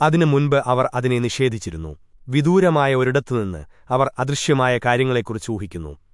അതിനു മുൻപ് അവർ അതിനെ നിഷേധിച്ചിരുന്നു. വിദൂരമായ ഒരിടത്തുനിന്ന് അവർ അദൃശ്യമായ കാര്യങ്ങളെക്കുറിച്ച് ഊഹിക്കുന്നു.